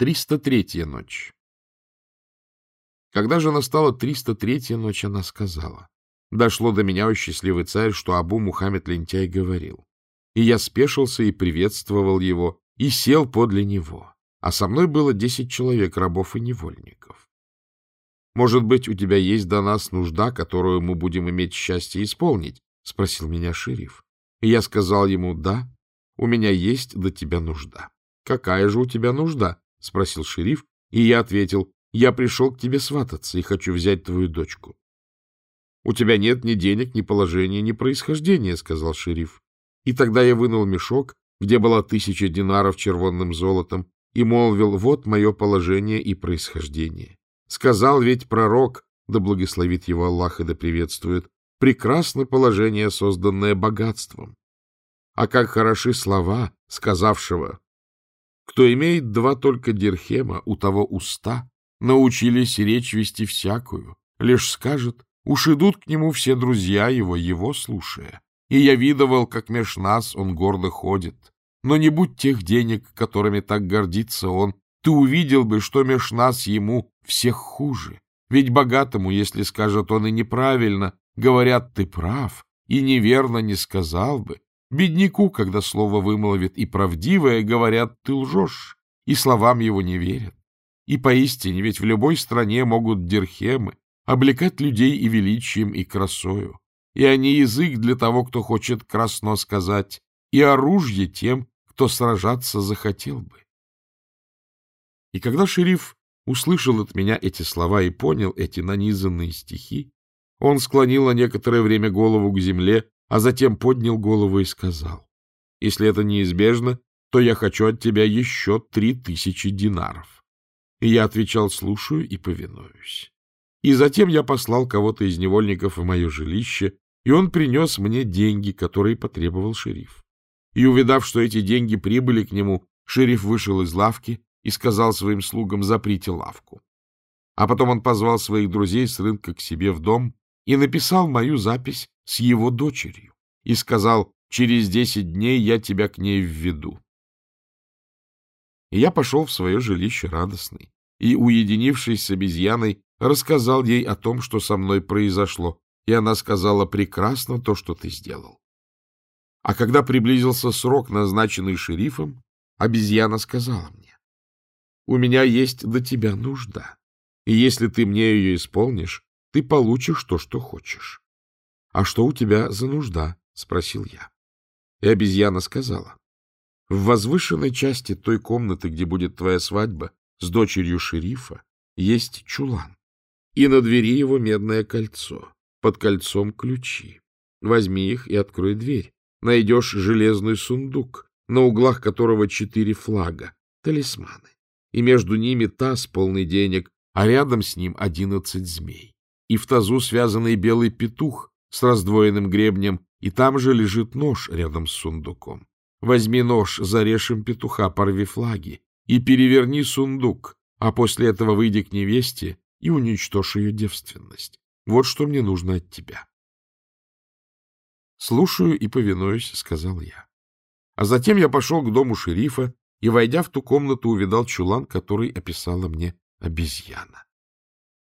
303-я ночь. Когда же настала 303-я ночь, она сказала. Дошло до меня, о счастливый царь, что Абу Мухаммед Лентяй говорил. И я спешился и приветствовал его, и сел подле него. А со мной было десять человек, рабов и невольников. Может быть, у тебя есть до нас нужда, которую мы будем иметь счастье исполнить? — спросил меня шериф. И я сказал ему, да, у меня есть до тебя нужда. — Какая же у тебя нужда? — спросил шериф, и я ответил, я пришел к тебе свататься и хочу взять твою дочку. — У тебя нет ни денег, ни положения, ни происхождения, — сказал шериф. И тогда я вынул мешок, где была тысяча динаров червонным золотом, и молвил, вот мое положение и происхождение. Сказал ведь пророк, да благословит его Аллах и да приветствует, прекрасно положение, созданное богатством. А как хороши слова сказавшего, кто имеет два только дирхема, у того уста, научились речь вести всякую. Лишь скажет, уж идут к нему все друзья его, его слушая. И я видывал, как меж нас он гордо ходит. Но не будь тех денег, которыми так гордится он, ты увидел бы, что меж нас ему всех хуже. Ведь богатому, если скажет он и неправильно, говорят, ты прав, и неверно не сказал бы, Бедняку, когда слово вымолвит и правдивое, говорят, ты лжешь, и словам его не верят. И поистине, ведь в любой стране могут дирхемы облекать людей и величием, и красою. И они язык для того, кто хочет красно сказать, и оружие тем, кто сражаться захотел бы. И когда шериф услышал от меня эти слова и понял эти нанизанные стихи, он склонил на некоторое время голову к земле а затем поднял голову и сказал, «Если это неизбежно, то я хочу от тебя еще три тысячи динаров». И я отвечал, «Слушаю и повинуюсь». И затем я послал кого-то из невольников в мое жилище, и он принес мне деньги, которые потребовал шериф. И, увидав, что эти деньги прибыли к нему, шериф вышел из лавки и сказал своим слугам «заприте лавку». А потом он позвал своих друзей с рынка к себе в дом и написал мою запись с его дочерью и сказал, через десять дней я тебя к ней введу. И я пошел в свое жилище радостный и, уединившись с обезьяной, рассказал ей о том, что со мной произошло, и она сказала, прекрасно то, что ты сделал. А когда приблизился срок, назначенный шерифом, обезьяна сказала мне, у меня есть до тебя нужда, и если ты мне ее исполнишь, ты получишь то, что хочешь. — А что у тебя за нужда? — спросил я. И обезьяна сказала. — В возвышенной части той комнаты, где будет твоя свадьба, с дочерью шерифа, есть чулан. И на двери его медное кольцо, под кольцом ключи. Возьми их и открой дверь. Найдешь железный сундук, на углах которого четыре флага, талисманы. И между ними таз полный денег, а рядом с ним одиннадцать змей. И в тазу связанный белый петух, с раздвоенным гребнем, и там же лежит нож рядом с сундуком. Возьми нож, зарежь им петуха, порви флаги и переверни сундук, а после этого выйди к невесте и уничтожь ее девственность. Вот что мне нужно от тебя. — Слушаю и повинуюсь, — сказал я. А затем я пошел к дому шерифа и, войдя в ту комнату, увидал чулан, который описала мне обезьяна.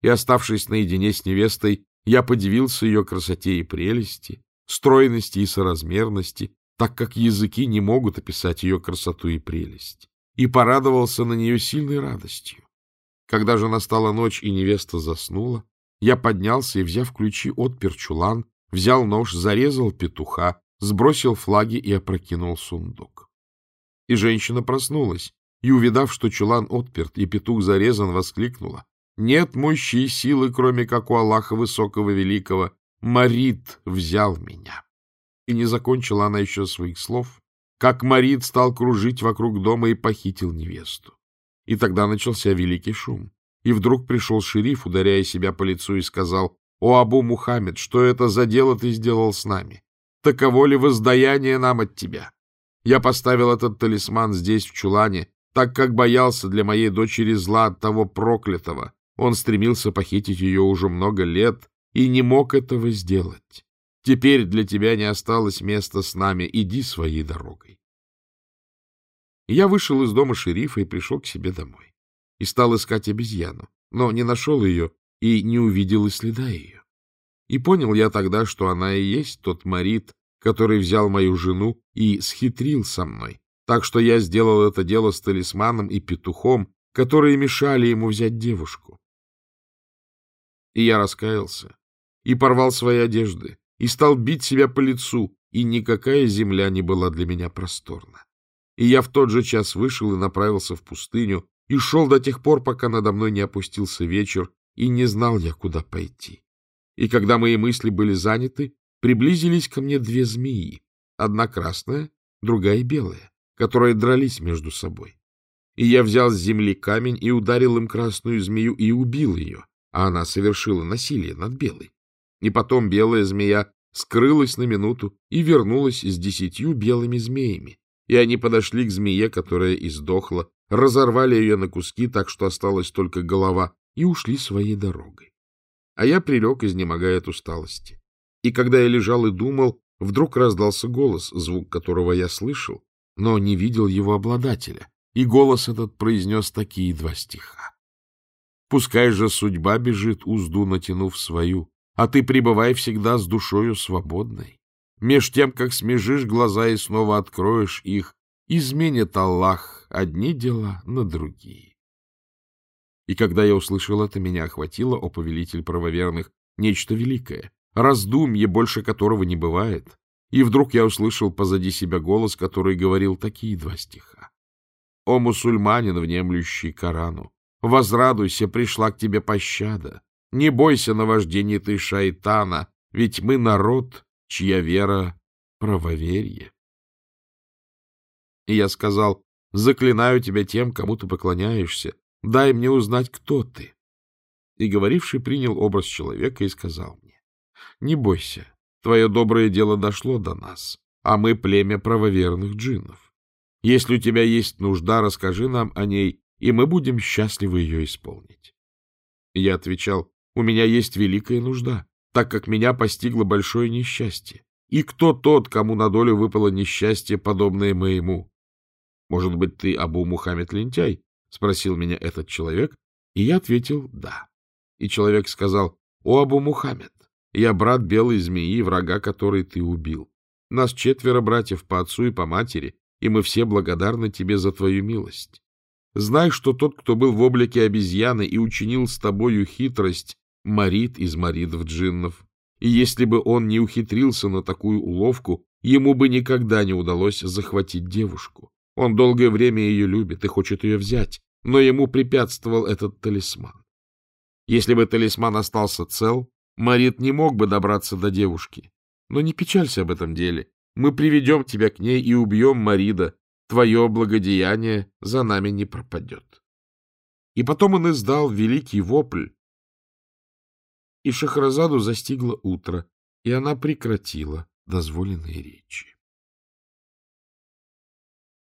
И, оставшись наедине с невестой, я подивился ее красоте и прелести, стройности и соразмерности, так как языки не могут описать ее красоту и прелесть, и порадовался на нее сильной радостью. Когда же настала ночь и невеста заснула, я поднялся и, взяв ключи, отпер чулан, взял нож, зарезал петуха, сбросил флаги и опрокинул сундук. И женщина проснулась, и, увидав, что чулан отперт и петух зарезан, воскликнула. Нет мощи и силы, кроме как у Аллаха Высокого Великого. Марит взял меня. И не закончила она еще своих слов, как Марит стал кружить вокруг дома и похитил невесту. И тогда начался великий шум. И вдруг пришел шериф, ударяя себя по лицу, и сказал, «О, Абу Мухаммед, что это за дело ты сделал с нами? Таково ли воздаяние нам от тебя? Я поставил этот талисман здесь, в чулане, так как боялся для моей дочери зла от того проклятого, он стремился похитить ее уже много лет и не мог этого сделать. Теперь для тебя не осталось места с нами. Иди своей дорогой. Я вышел из дома шерифа и пришел к себе домой. и стал искать обезьяну, но не нашел ее и не увидел и следа ее. И понял я тогда, что она и есть тот Марит, который взял мою жену и схитрил со мной, так что я сделал это дело с талисманом и петухом, которые мешали ему взять девушку. И я раскаялся, и порвал свои одежды, и стал бить себя по лицу, и никакая земля не была для меня просторна. И я в тот же час вышел и направился в пустыню, и шел до тех пор, пока надо мной не опустился вечер, и не знал я, куда пойти. И когда мои мысли были заняты, приблизились ко мне две змеи, одна красная, другая белая, которые дрались между собой. И я взял с земли камень и ударил им красную змею и убил ее, а она совершила насилие над белой. И потом белая змея скрылась на минуту и вернулась с десятью белыми змеями. И они подошли к змее, которая издохла, разорвали ее на куски, так что осталась только голова, и ушли своей дорогой. А я прилег, изнемогая от усталости. И когда я лежал и думал, вдруг раздался голос, звук которого я слышал, но не видел его обладателя, и голос этот произнес такие два стиха. «Пускай же судьба бежит, узду натянув свою, а ты пребывай всегда с душою свободной. Меж тем, как смежишь глаза и снова откроешь их, изменит Аллах одни дела на другие. И когда я услышал это, меня охватило, о повелитель правоверных, нечто великое, раздумье, больше которого не бывает. И вдруг я услышал позади себя голос, который говорил такие два стиха. «О мусульманин, внемлющий Корану, возрадуйся, пришла к тебе пощада. Не бойся наваждений ты шайтана, ведь мы народ, чья вера — правоверие. И я сказал, заклинаю тебя тем, кому ты поклоняешься, дай мне узнать, кто ты. И говоривший принял образ человека и сказал мне, не бойся, твое доброе дело дошло до нас, а мы племя правоверных джиннов. Если у тебя есть нужда, расскажи нам о ней, и мы будем счастливы ее исполнить. Я отвечал, у меня есть великая нужда, так как меня постигло большое несчастье. И кто тот, кому на долю выпало несчастье, подобное моему? — Может быть, ты Абу Мухаммед Лентяй? — спросил меня этот человек, и я ответил «да». И человек сказал, — О, Абу Мухаммед, я брат белой змеи, врага которой ты убил. Нас четверо братьев по отцу и по матери, и мы все благодарны тебе за твою милость. Знай, что тот, кто был в облике обезьяны и учинил с тобою хитрость, Марит из маридов джиннов. И если бы он не ухитрился на такую уловку, ему бы никогда не удалось захватить девушку. Он долгое время ее любит и хочет ее взять, но ему препятствовал этот талисман. Если бы талисман остался цел, Марит не мог бы добраться до девушки. Но не печалься об этом деле. Мы приведем тебя к ней и убьем Марида. Твое благодеяние за нами не пропадет. И потом он издал великий вопль, и Шахразаду застигло утро, и она прекратила дозволенные речи.